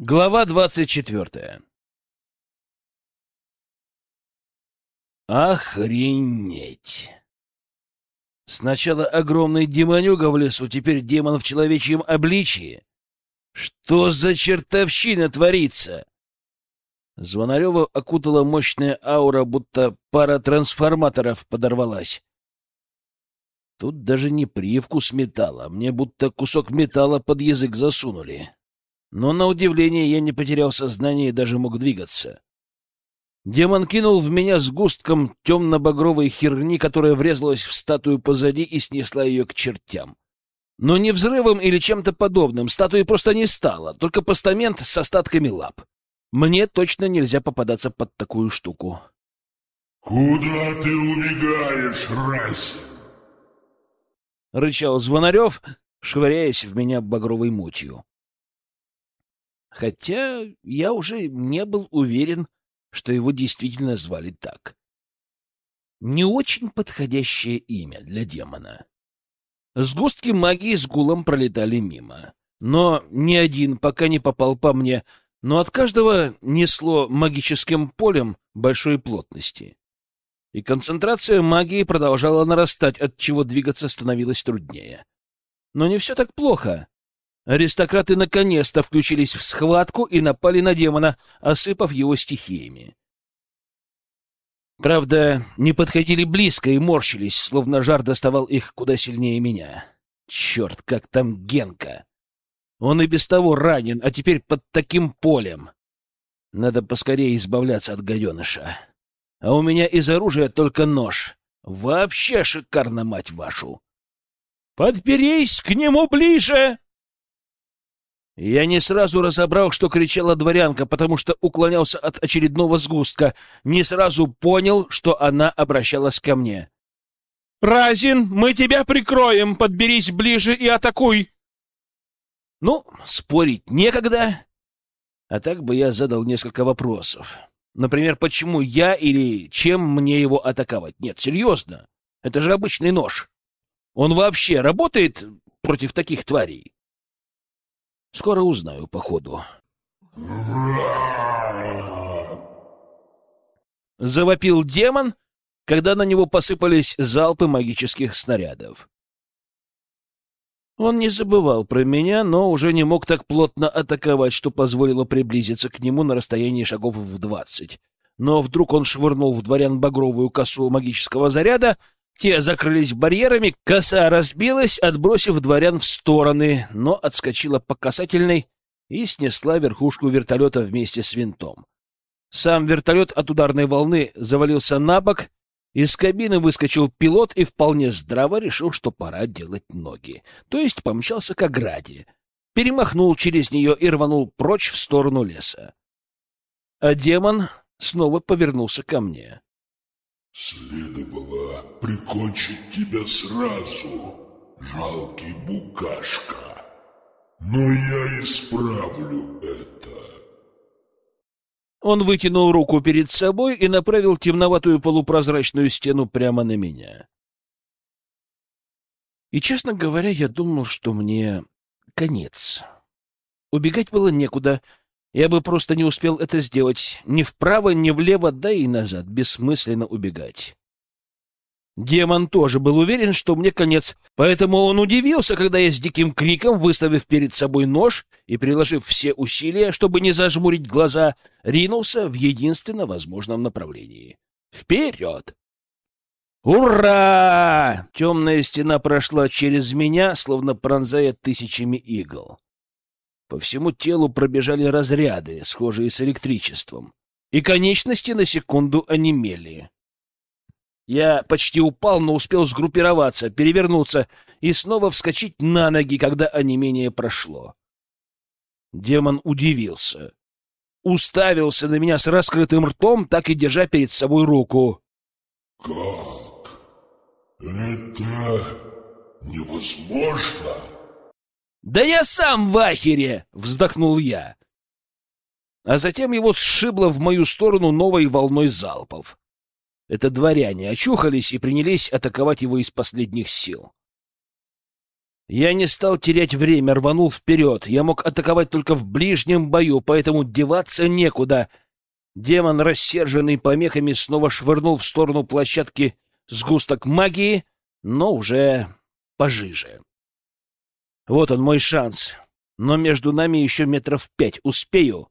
Глава двадцать четвертая Охренеть! Сначала огромный демонюга в лесу, теперь демон в человечьем обличии. Что за чертовщина творится? Звонарева окутала мощная аура, будто пара трансформаторов подорвалась. Тут даже не привкус металла, мне будто кусок металла под язык засунули. Но, на удивление, я не потерял сознание и даже мог двигаться. Демон кинул в меня сгустком темно-багровой херни, которая врезалась в статую позади и снесла ее к чертям. Но не взрывом или чем-то подобным, статуи просто не стало, только постамент с остатками лап. Мне точно нельзя попадаться под такую штуку. «Куда ты убегаешь, Расин?» — рычал Звонарев, швыряясь в меня багровой мутью хотя я уже не был уверен, что его действительно звали так. Не очень подходящее имя для демона. Сгустки магии с гулом пролетали мимо. Но ни один пока не попал по мне, но от каждого несло магическим полем большой плотности. И концентрация магии продолжала нарастать, от чего двигаться становилось труднее. Но не все так плохо. Аристократы наконец-то включились в схватку и напали на демона, осыпав его стихиями. Правда, не подходили близко и морщились, словно жар доставал их куда сильнее меня. Черт, как там Генка! Он и без того ранен, а теперь под таким полем. Надо поскорее избавляться от гаденыша. А у меня из оружия только нож. Вообще шикарно, мать вашу! «Подберись к нему ближе!» Я не сразу разобрал, что кричала дворянка, потому что уклонялся от очередного сгустка. Не сразу понял, что она обращалась ко мне. «Разин, мы тебя прикроем! Подберись ближе и атакуй!» Ну, спорить некогда. А так бы я задал несколько вопросов. Например, почему я или чем мне его атаковать? Нет, серьезно. Это же обычный нож. Он вообще работает против таких тварей? Скоро узнаю по ходу. Завопил демон, когда на него посыпались залпы магических снарядов. Он не забывал про меня, но уже не мог так плотно атаковать, что позволило приблизиться к нему на расстоянии шагов в двадцать. Но вдруг он швырнул в дворян багровую косу магического заряда, те закрылись барьерами, коса разбилась, отбросив дворян в стороны, но отскочила по касательной и снесла верхушку вертолета вместе с винтом. Сам вертолет от ударной волны завалился на бок, из кабины выскочил пилот и вполне здраво решил, что пора делать ноги, то есть помчался к ограде, перемахнул через нее и рванул прочь в сторону леса. А демон снова повернулся ко мне. Прикончить тебя сразу, жалкий букашка. Но я исправлю это. Он вытянул руку перед собой и направил темноватую полупрозрачную стену прямо на меня. И, честно говоря, я думал, что мне конец. Убегать было некуда — я бы просто не успел это сделать. Ни вправо, ни влево, да и назад. Бессмысленно убегать. Демон тоже был уверен, что мне конец, поэтому он удивился, когда я с диким криком, выставив перед собой нож и приложив все усилия, чтобы не зажмурить глаза, ринулся в единственно возможном направлении. Вперед! Ура! Темная стена прошла через меня, словно пронзая тысячами игл. По всему телу пробежали разряды, схожие с электричеством, и конечности на секунду онемели. Я почти упал, но успел сгруппироваться, перевернуться и снова вскочить на ноги, когда онемение прошло. Демон удивился. Уставился на меня с раскрытым ртом, так и держа перед собой руку. «Как? Это невозможно!» «Да я сам в ахере!» — вздохнул я. А затем его сшибло в мою сторону новой волной залпов. Это дворяне очухались и принялись атаковать его из последних сил. Я не стал терять время, рванул вперед. Я мог атаковать только в ближнем бою, поэтому деваться некуда. Демон, рассерженный помехами, снова швырнул в сторону площадки сгусток магии, но уже пожиже. Вот он, мой шанс. Но между нами еще метров пять. Успею?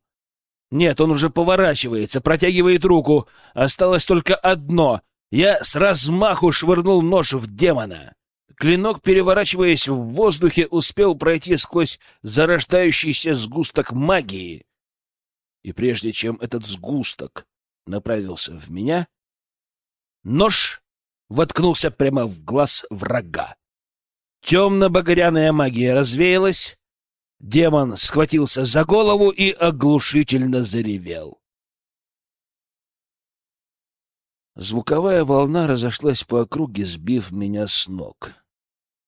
Нет, он уже поворачивается, протягивает руку. Осталось только одно. Я с размаху швырнул нож в демона. Клинок, переворачиваясь в воздухе, успел пройти сквозь зарождающийся сгусток магии. И прежде чем этот сгусток направился в меня, нож воткнулся прямо в глаз врага. Темно-багряная магия развеялась, демон схватился за голову и оглушительно заревел. Звуковая волна разошлась по округе, сбив меня с ног.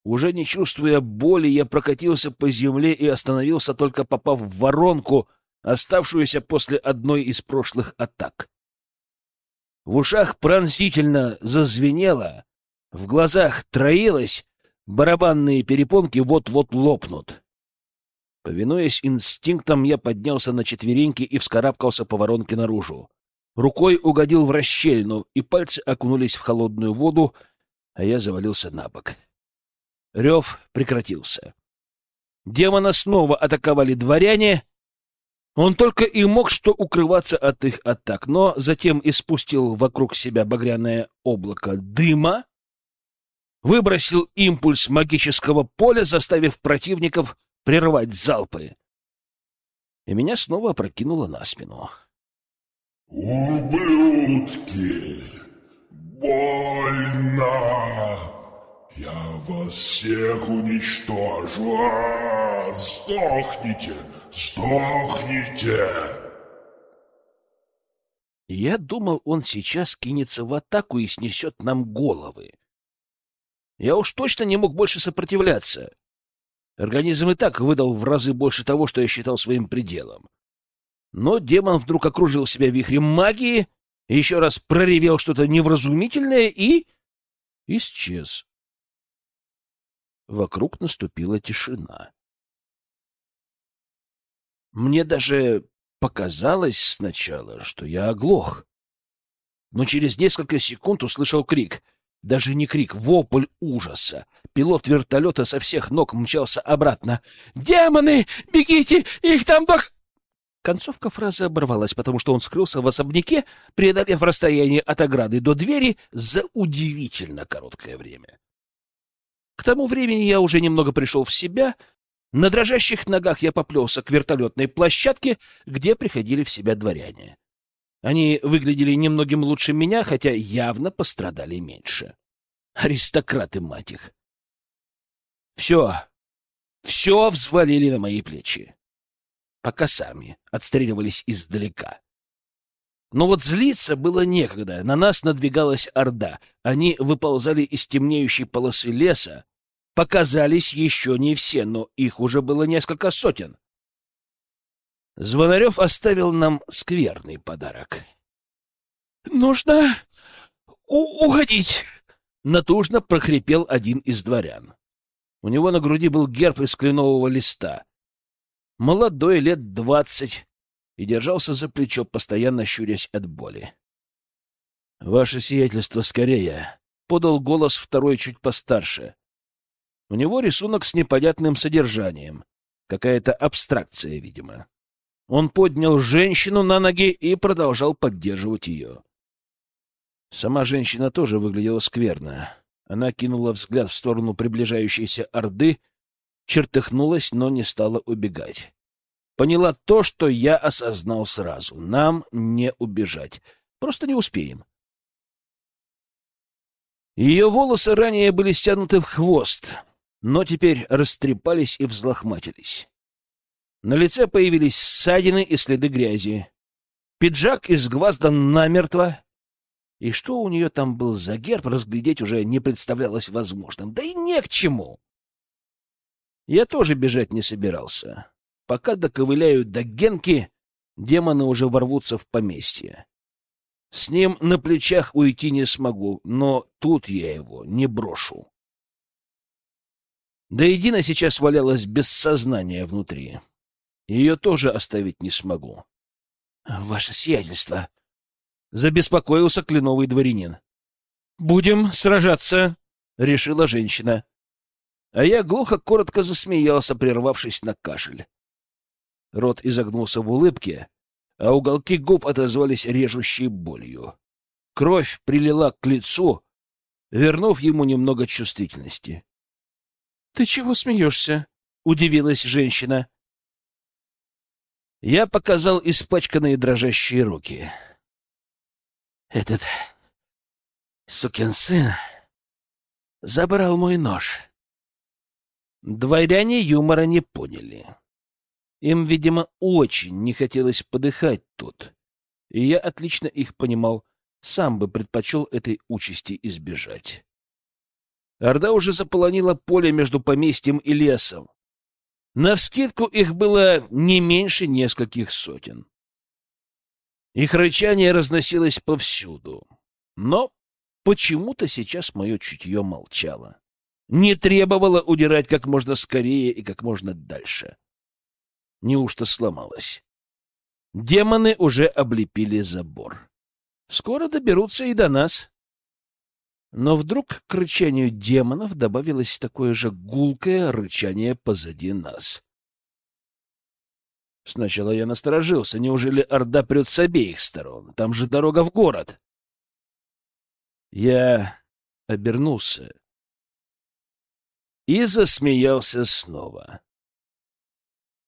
Уже не чувствуя боли, я прокатился по земле и остановился, только попав в воронку, оставшуюся после одной из прошлых атак. В ушах пронзительно зазвенело, в глазах троилось, барабанные перепонки вот-вот лопнут. Повинуясь инстинктам, я поднялся на четвереньки и вскарабкался по воронке наружу. Рукой угодил в расщелину, и пальцы окунулись в холодную воду, а я завалился на бок. Рев прекратился. Демона снова атаковали дворяне. Он только и мог что укрываться от их атак, но затем испустил вокруг себя багряное облако дыма, выбросил импульс магического поля, заставив противников прервать залпы. И меня снова опрокинуло на спину. «Ублюдки! Больно! Я вас всех уничтожу! А, сдохните! Сдохните!» Я думал, он сейчас кинется в атаку и снесет нам головы. Я уж точно не мог больше сопротивляться. Организм и так выдал в разы больше того, что я считал своим пределом. Но демон вдруг окружил себя вихрем магии, еще раз проревел что-то невразумительное и... исчез. Вокруг наступила тишина. Мне даже показалось сначала, что я оглох. Но через несколько секунд услышал крик. Даже не крик, вопль ужаса. Пилот вертолета со всех ног мчался обратно. «Демоны! Бегите! Их там дох...» Концовка фразы оборвалась, потому что он скрылся в особняке, преодолев расстояние от ограды до двери за удивительно короткое время. К тому времени я уже немного пришел в себя. На дрожащих ногах я поплелся к вертолетной площадке, где приходили в себя дворяне. Они выглядели немногим лучше меня, хотя явно пострадали меньше. Аристократы, мать их! Все, все взвалили на мои плечи пока сами отстреливались издалека. Но вот злиться было некогда. На нас надвигалась орда. Они выползали из темнеющей полосы леса. Показались еще не все, но их уже было несколько сотен. Звонарев оставил нам скверный подарок. «Нужно уходить!» — натужно прохрипел один из дворян. У него на груди был герб из кленового листа молодой, лет двадцать, и держался за плечо, постоянно щурясь от боли. — Ваше сиятельство, скорее! — подал голос второй чуть постарше. У него рисунок с непонятным содержанием. Какая-то абстракция, видимо. Он поднял женщину на ноги и продолжал поддерживать ее. Сама женщина тоже выглядела скверно. Она кинула взгляд в сторону приближающейся орды — чертыхнулась, но не стала убегать. Поняла то, что я осознал сразу. Нам не убежать. Просто не успеем. Ее волосы ранее были стянуты в хвост, но теперь растрепались и взлохматились. На лице появились ссадины и следы грязи. Пиджак изгваздан намертво. И что у нее там был за герб, разглядеть уже не представлялось возможным. Да и не к чему. Я тоже бежать не собирался. Пока доковыляют до Генки, демоны уже ворвутся в поместье. С ним на плечах уйти не смогу, но тут я его не брошу. Да и Дина сейчас валялась без сознания внутри. Ее тоже оставить не смогу. — Ваше сиятельство! — забеспокоился кленовый дворянин. — Будем сражаться, — решила женщина. А я глухо, коротко засмеялся, прервавшись на кашель. Рот изогнулся в улыбке, а уголки губ отозвались режущей болью. Кровь прилила к лицу, вернув ему немного чувствительности. — Ты чего смеешься? — удивилась женщина. Я показал испачканные дрожащие руки. — Этот сукин сын забрал мой нож. Дворяне юмора не поняли. Им, видимо, очень не хотелось подыхать тут, и я отлично их понимал, сам бы предпочел этой участи избежать. Орда уже заполонила поле между поместьем и лесом. Навскидку их было не меньше нескольких сотен. Их рычание разносилось повсюду, но почему-то сейчас мое чутье молчало. Не требовало удирать как можно скорее и как можно дальше. Неужто сломалась? Демоны уже облепили забор. Скоро доберутся и до нас. Но вдруг к рычанию демонов добавилось такое же гулкое рычание позади нас. Сначала я насторожился. Неужели Орда прет с обеих сторон? Там же дорога в город. Я обернулся и засмеялся снова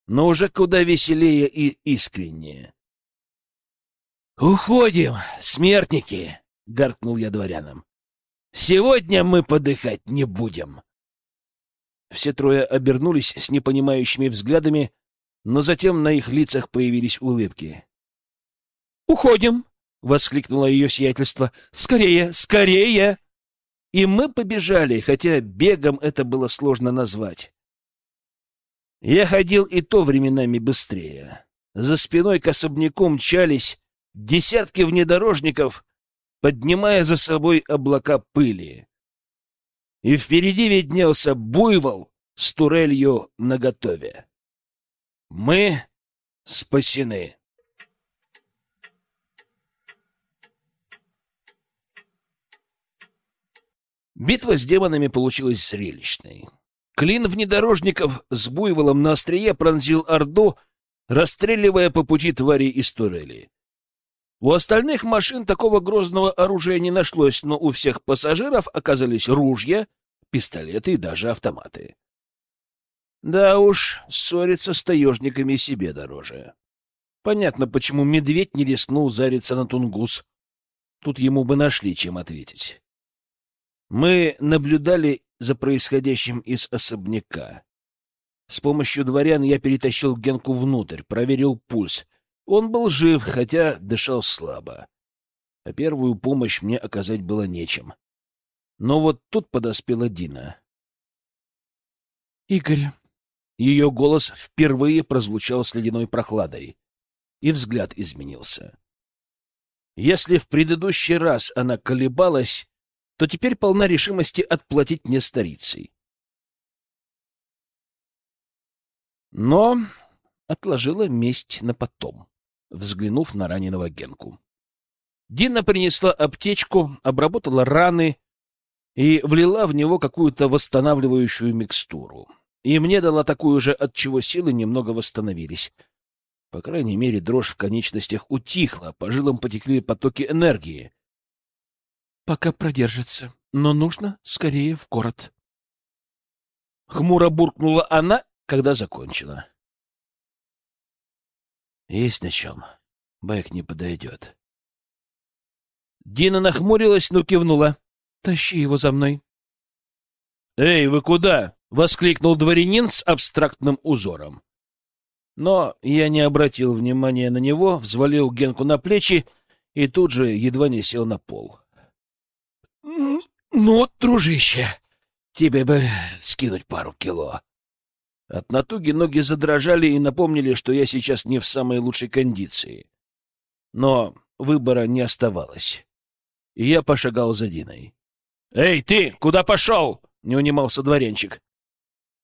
но уже куда веселее и искреннее. «Уходим, смертники!» — гаркнул я дворянам. «Сегодня мы подыхать не будем!» Все трое обернулись с непонимающими взглядами, но затем на их лицах появились улыбки. «Уходим!» — воскликнуло ее сиятельство. «Скорее, скорее!» И мы побежали, хотя бегом это было сложно назвать. Я ходил и то временами быстрее. За спиной к особняку мчались десятки внедорожников, поднимая за собой облака пыли. И впереди виднелся буйвол с турелью наготове. Мы спасены. Битва с демонами получилась зрелищной. Клин внедорожников с буйволом на острие пронзил Орду, расстреливая по пути твари из турели. У остальных машин такого грозного оружия не нашлось, но у всех пассажиров оказались ружья, пистолеты и даже автоматы. Да уж, ссориться с таежниками себе дороже. Понятно, почему медведь не рискнул зариться на тунгус. Тут ему бы нашли, чем ответить. Мы наблюдали за происходящим из особняка. С помощью дворян я перетащил Генку внутрь, проверил пульс. Он был жив, хотя дышал слабо. А первую помощь мне оказать было нечем. Но вот тут подоспела Дина. «Игорь». Ее голос впервые прозвучал с ледяной прохладой, и взгляд изменился. Если в предыдущий раз она колебалась, то теперь полна решимости отплатить мне старицей. Но отложила месть на потом, взглянув на раненого Генку. Дина принесла аптечку, обработала раны и влила в него какую-то восстанавливающую микстуру. И мне дала такую же, от чего силы немного восстановились. По крайней мере, дрожь в конечностях утихла, по жилам потекли потоки энергии. Пока продержится, но нужно скорее в город. Хмуро буркнула она, когда закончила. Есть на чем. Байк не подойдет. Дина нахмурилась, но кивнула. Тащи его за мной. «Эй, вы куда?» — воскликнул дворянин с абстрактным узором. Но я не обратил внимания на него, взвалил Генку на плечи и тут же едва не сел на пол. «Ну, дружище, тебе бы скинуть пару кило». От натуги ноги задрожали и напомнили, что я сейчас не в самой лучшей кондиции. Но выбора не оставалось. И я пошагал за Диной. «Эй, ты, куда пошел?» — не унимался дворянчик.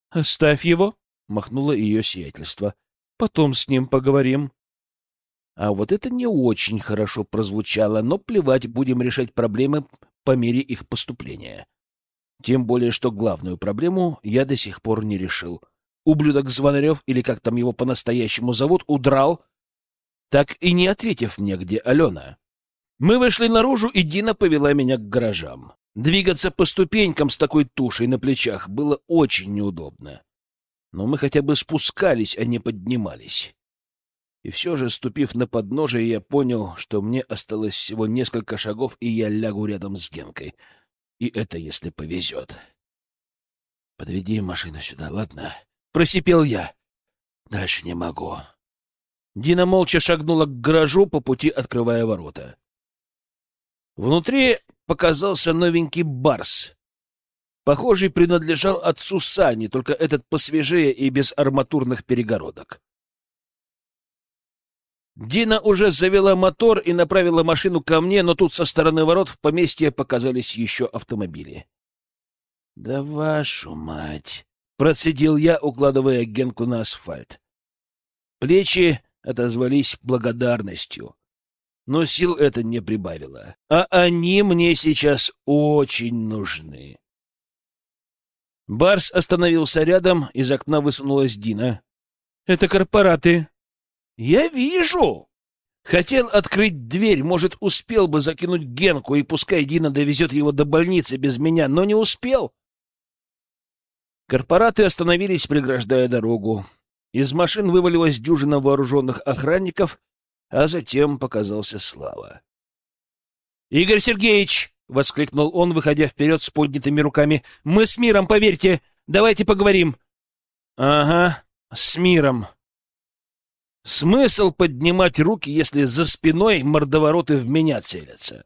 Оставь его, махнуло ее сиятельство. Потом с ним поговорим. А вот это не очень хорошо прозвучало, но плевать, будем решать проблемы по мере их поступления. Тем более, что главную проблему я до сих пор не решил. Ублюдок Звонарев, или как там его по-настоящему зовут, удрал, так и не ответив мне, где Алена. Мы вышли наружу, и Дина повела меня к гаражам. Двигаться по ступенькам с такой тушей на плечах было очень неудобно. Но мы хотя бы спускались, а не поднимались. И все же, ступив на подножие, я понял, что мне осталось всего несколько шагов, и я лягу рядом с Генкой. И это если повезет. «Подведи машину сюда, ладно?» — просипел я. «Дальше не могу». Дина молча шагнула к гаражу, по пути открывая ворота. Внутри показался новенький барс. Похожий принадлежал отцу Сани, только этот посвежее и без арматурных перегородок. Дина уже завела мотор и направила машину ко мне, но тут со стороны ворот в поместье показались еще автомобили. — Да вашу мать! — процедил я, укладывая Генку на асфальт. Плечи отозвались благодарностью, но сил это не прибавило. А они мне сейчас очень нужны. Барс остановился рядом, из окна высунулась Дина. — Это корпораты, я вижу. Хотел открыть дверь, может, успел бы закинуть Генку, и пускай Дина довезет его до больницы без меня, но не успел. Корпораты остановились, преграждая дорогу. Из машин вывалилась дюжина вооруженных охранников, а затем показался Слава. «Игорь Сергеевич!» — воскликнул он, выходя вперед с поднятыми руками. «Мы с миром, поверьте! Давайте поговорим!» «Ага, с миром!» Смысл поднимать руки, если за спиной мордовороты в меня целятся?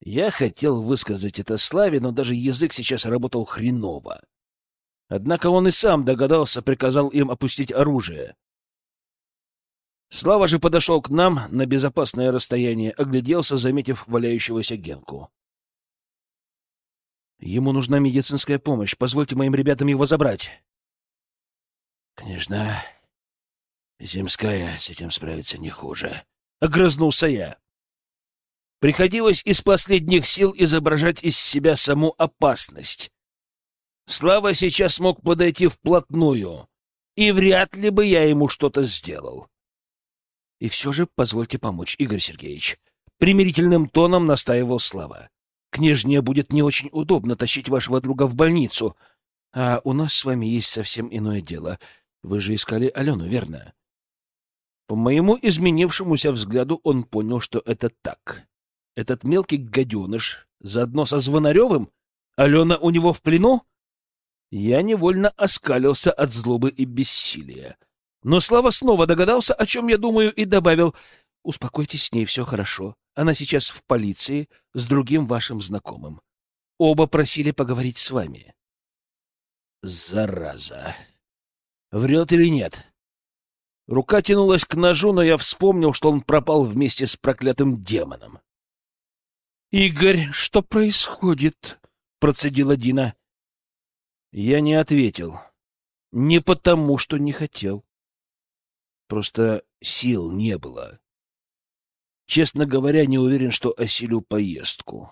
Я хотел высказать это Славе, но даже язык сейчас работал хреново. Однако он и сам догадался, приказал им опустить оружие. Слава же подошел к нам на безопасное расстояние, огляделся, заметив валяющегося Генку. Ему нужна медицинская помощь. Позвольте моим ребятам его забрать. — Конечно, Земская с этим справится не хуже. Огрызнулся я. Приходилось из последних сил изображать из себя саму опасность. Слава сейчас мог подойти вплотную, и вряд ли бы я ему что-то сделал. И все же позвольте помочь, Игорь Сергеевич. Примирительным тоном настаивал Слава. Княжне будет не очень удобно тащить вашего друга в больницу, а у нас с вами есть совсем иное дело. Вы же искали Алену, верно? По моему изменившемуся взгляду он понял, что это так. Этот мелкий гаденыш заодно со Звонаревым? Алена у него в плену? Я невольно оскалился от злобы и бессилия. Но Слава снова догадался, о чем я думаю, и добавил, «Успокойтесь с ней, все хорошо. Она сейчас в полиции с другим вашим знакомым. Оба просили поговорить с вами». «Зараза! Врет или нет?» Рука тянулась к ножу, но я вспомнил, что он пропал вместе с проклятым демоном. «Игорь, что происходит?» — процедила Дина. Я не ответил. Не потому, что не хотел. Просто сил не было. Честно говоря, не уверен, что осилю поездку.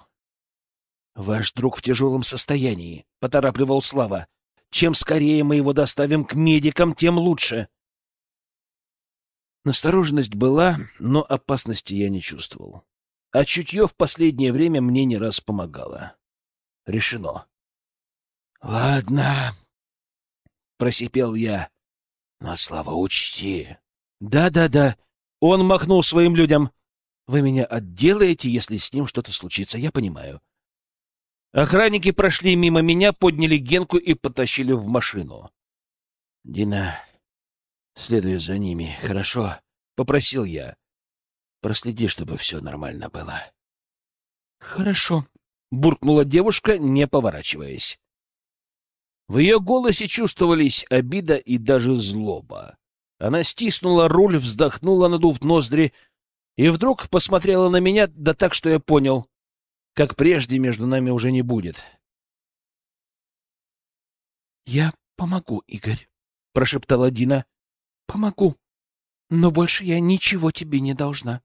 «Ваш друг в тяжелом состоянии», — поторапливал Слава. «Чем скорее мы его доставим к медикам, тем лучше». Настороженность была, но опасности я не чувствовал. А чутье в последнее время мне не раз помогало. Решено. — Ладно, — просипел я. — Но, Слава, учти. Да, да — Да-да-да. Он махнул своим людям. — Вы меня отделаете, если с ним что-то случится, я понимаю. Охранники прошли мимо меня, подняли Генку и потащили в машину. — Дина, Следуй за ними, хорошо? — попросил я. Проследи, чтобы все нормально было. — Хорошо, — буркнула девушка, не поворачиваясь. В ее голосе чувствовались обида и даже злоба. Она стиснула руль, вздохнула, надув ноздри, и вдруг посмотрела на меня, да так, что я понял, как прежде между нами уже не будет. — Я помогу, Игорь, — прошептала Дина. — Помогу. Но больше я ничего тебе не должна.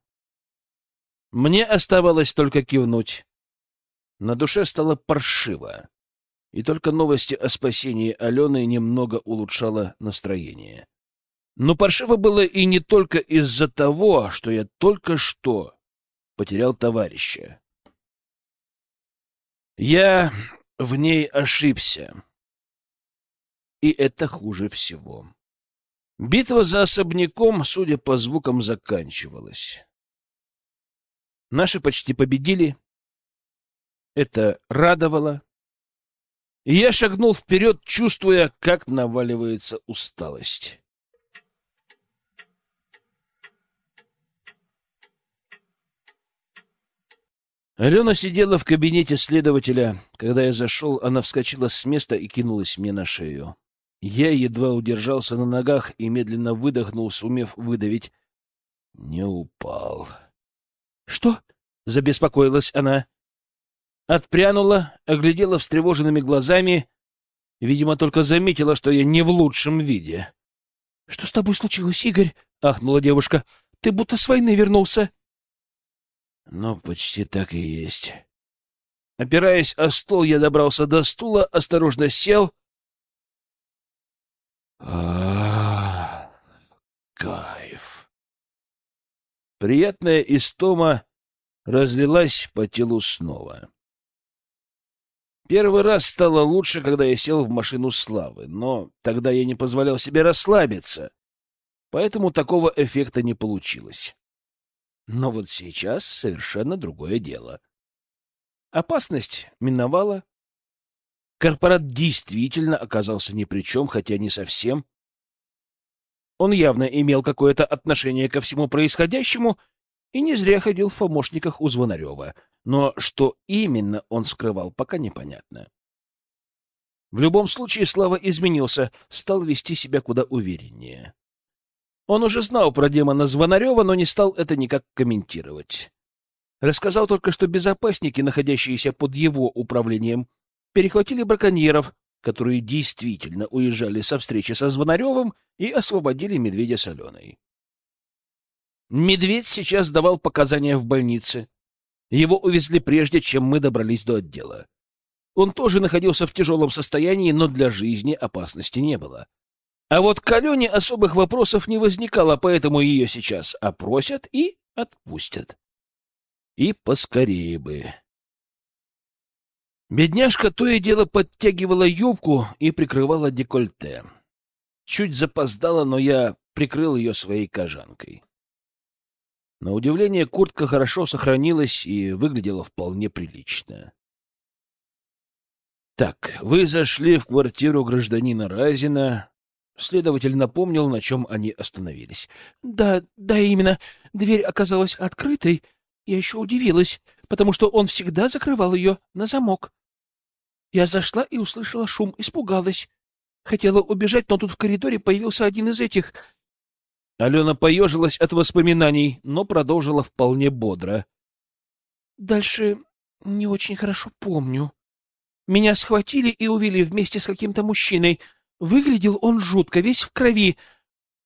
Мне оставалось только кивнуть. На душе стало паршиво, и только новости о спасении Алены немного улучшало настроение. Но паршиво было и не только из-за того, что я только что потерял товарища. Я в ней ошибся. И это хуже всего. Битва за особняком, судя по звукам, заканчивалась. Наши почти победили. Это радовало. И я шагнул вперед, чувствуя, как наваливается усталость. Алена сидела в кабинете следователя. Когда я зашел, она вскочила с места и кинулась мне на шею. Я едва удержался на ногах и медленно выдохнул, сумев выдавить. Не упал. «Что?» — забеспокоилась она. Отпрянула, оглядела встревоженными глазами. Видимо, только заметила, что я не в лучшем виде. «Что с тобой случилось, Игорь?» — ахнула девушка. «Ты будто с войны вернулся». «Ну, почти так и есть». Опираясь о стол, я добрался до стула, осторожно сел. А, кайф. Приятная истома разлилась по телу снова. Первый раз стало лучше, когда я сел в машину славы, но тогда я не позволял себе расслабиться, поэтому такого эффекта не получилось. Но вот сейчас совершенно другое дело. Опасность миновала. Корпорат действительно оказался ни при чем, хотя не совсем. Он явно имел какое-то отношение ко всему происходящему и не зря ходил в помощниках у Звонарева. Но что именно он скрывал, пока непонятно. В любом случае Слава изменился, стал вести себя куда увереннее. Он уже знал про демона Звонарева, но не стал это никак комментировать. Рассказал только, что безопасники, находящиеся под его управлением, перехватили браконьеров, которые действительно уезжали со встречи со Звонаревым и освободили медведя с. Медведь сейчас давал показания в больнице. Его увезли прежде, чем мы добрались до отдела. Он тоже находился в тяжелом состоянии, но для жизни опасности не было. А вот к Алене особых вопросов не возникало, поэтому ее сейчас опросят и отпустят. И поскорее бы. Бедняжка то и дело подтягивала юбку и прикрывала декольте. Чуть запоздала, но я прикрыл ее своей кожанкой. На удивление, куртка хорошо сохранилась и выглядела вполне прилично. Так, вы зашли в квартиру гражданина Разина. Следователь напомнил, на чем они остановились. Да, да, именно. Дверь оказалась открытой. Я еще удивилась, потому что он всегда закрывал ее на замок. Я зашла и услышала шум, испугалась. Хотела убежать, но тут в коридоре появился один из этих. Алена поежилась от воспоминаний, но продолжила вполне бодро. Дальше не очень хорошо помню. Меня схватили и увели вместе с каким-то мужчиной. Выглядел он жутко, весь в крови,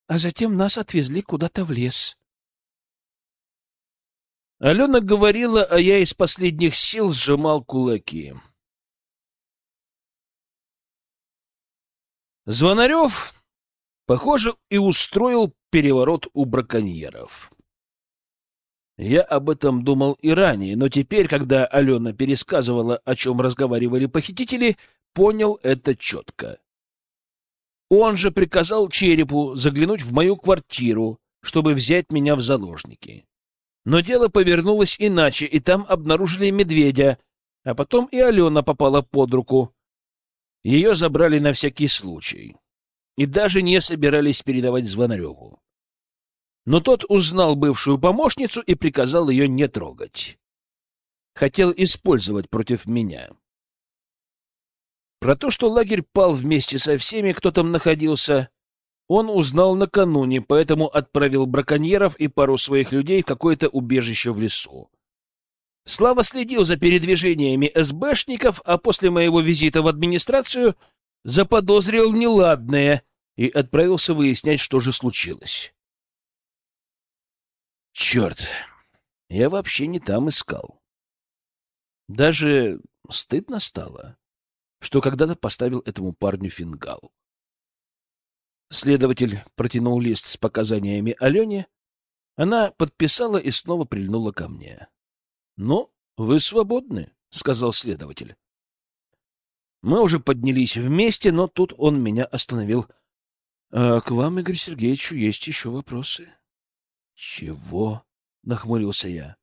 а затем нас отвезли куда-то в лес. Алена говорила, а я из последних сил сжимал кулаки. Звонарев, похоже, и устроил переворот у браконьеров. Я об этом думал и ранее, но теперь, когда Алена пересказывала, о чем разговаривали похитители, понял это четко. Он же приказал Черепу заглянуть в мою квартиру, чтобы взять меня в заложники. Но дело повернулось иначе, и там обнаружили медведя, а потом и Алена попала под руку. Ее забрали на всякий случай и даже не собирались передавать Звонареву. Но тот узнал бывшую помощницу и приказал ее не трогать. Хотел использовать против меня. Про то, что лагерь пал вместе со всеми, кто там находился, он узнал накануне, поэтому отправил браконьеров и пару своих людей в какое-то убежище в лесу. Слава следил за передвижениями СБшников, а после моего визита в администрацию заподозрил неладное и отправился выяснять, что же случилось. Черт, я вообще не там искал. Даже стыдно стало, что когда-то поставил этому парню фингал. Следователь протянул лист с показаниями Алене. Она подписала и снова прильнула ко мне. — Ну, вы свободны, — сказал следователь. Мы уже поднялись вместе, но тут он меня остановил. «А — К вам, Игорь Сергеевичу, есть еще вопросы. — Чего? — нахмурился я.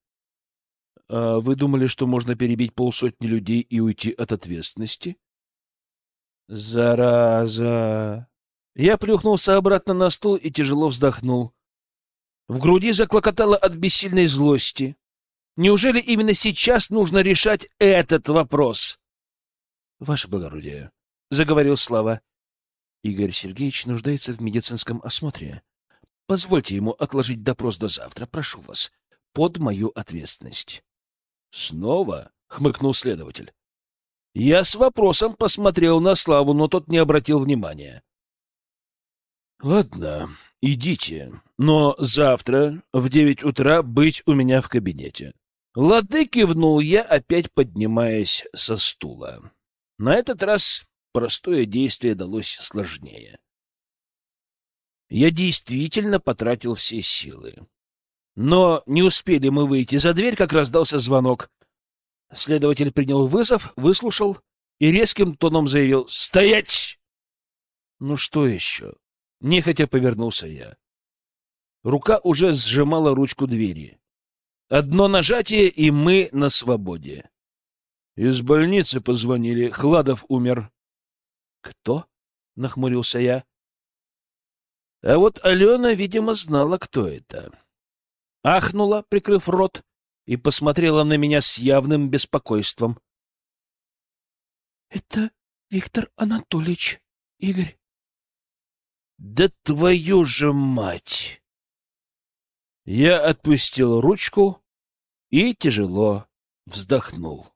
— А вы думали, что можно перебить полсотни людей и уйти от ответственности? — Зараза! Я плюхнулся обратно на стул и тяжело вздохнул. В груди заклокотало от бессильной злости. Неужели именно сейчас нужно решать этот вопрос? — Ваше благородие, — заговорил Слава, — Игорь Сергеевич нуждается в медицинском осмотре. Позвольте ему отложить допрос до завтра, прошу вас, под мою ответственность. — Снова? — хмыкнул следователь. Я с вопросом посмотрел на Славу, но тот не обратил внимания. — Ладно, идите, но завтра в девять утра быть у меня в кабинете. Лады кивнул я, опять поднимаясь со стула. На этот раз простое действие далось сложнее. Я действительно потратил все силы. Но не успели мы выйти за дверь, как раздался звонок. Следователь принял вызов, выслушал и резким тоном заявил «Стоять!» Ну что еще? Нехотя повернулся я. Рука уже сжимала ручку двери. Одно нажатие, и мы на свободе. Из больницы позвонили. Хладов умер. Кто? Нахмурился я. А вот Алена, видимо, знала, кто это. Ахнула, прикрыв рот, и посмотрела на меня с явным беспокойством. — Это Виктор Анатольевич, Игорь. Да твою же мать! Я отпустил ручку и тяжело вздохнул.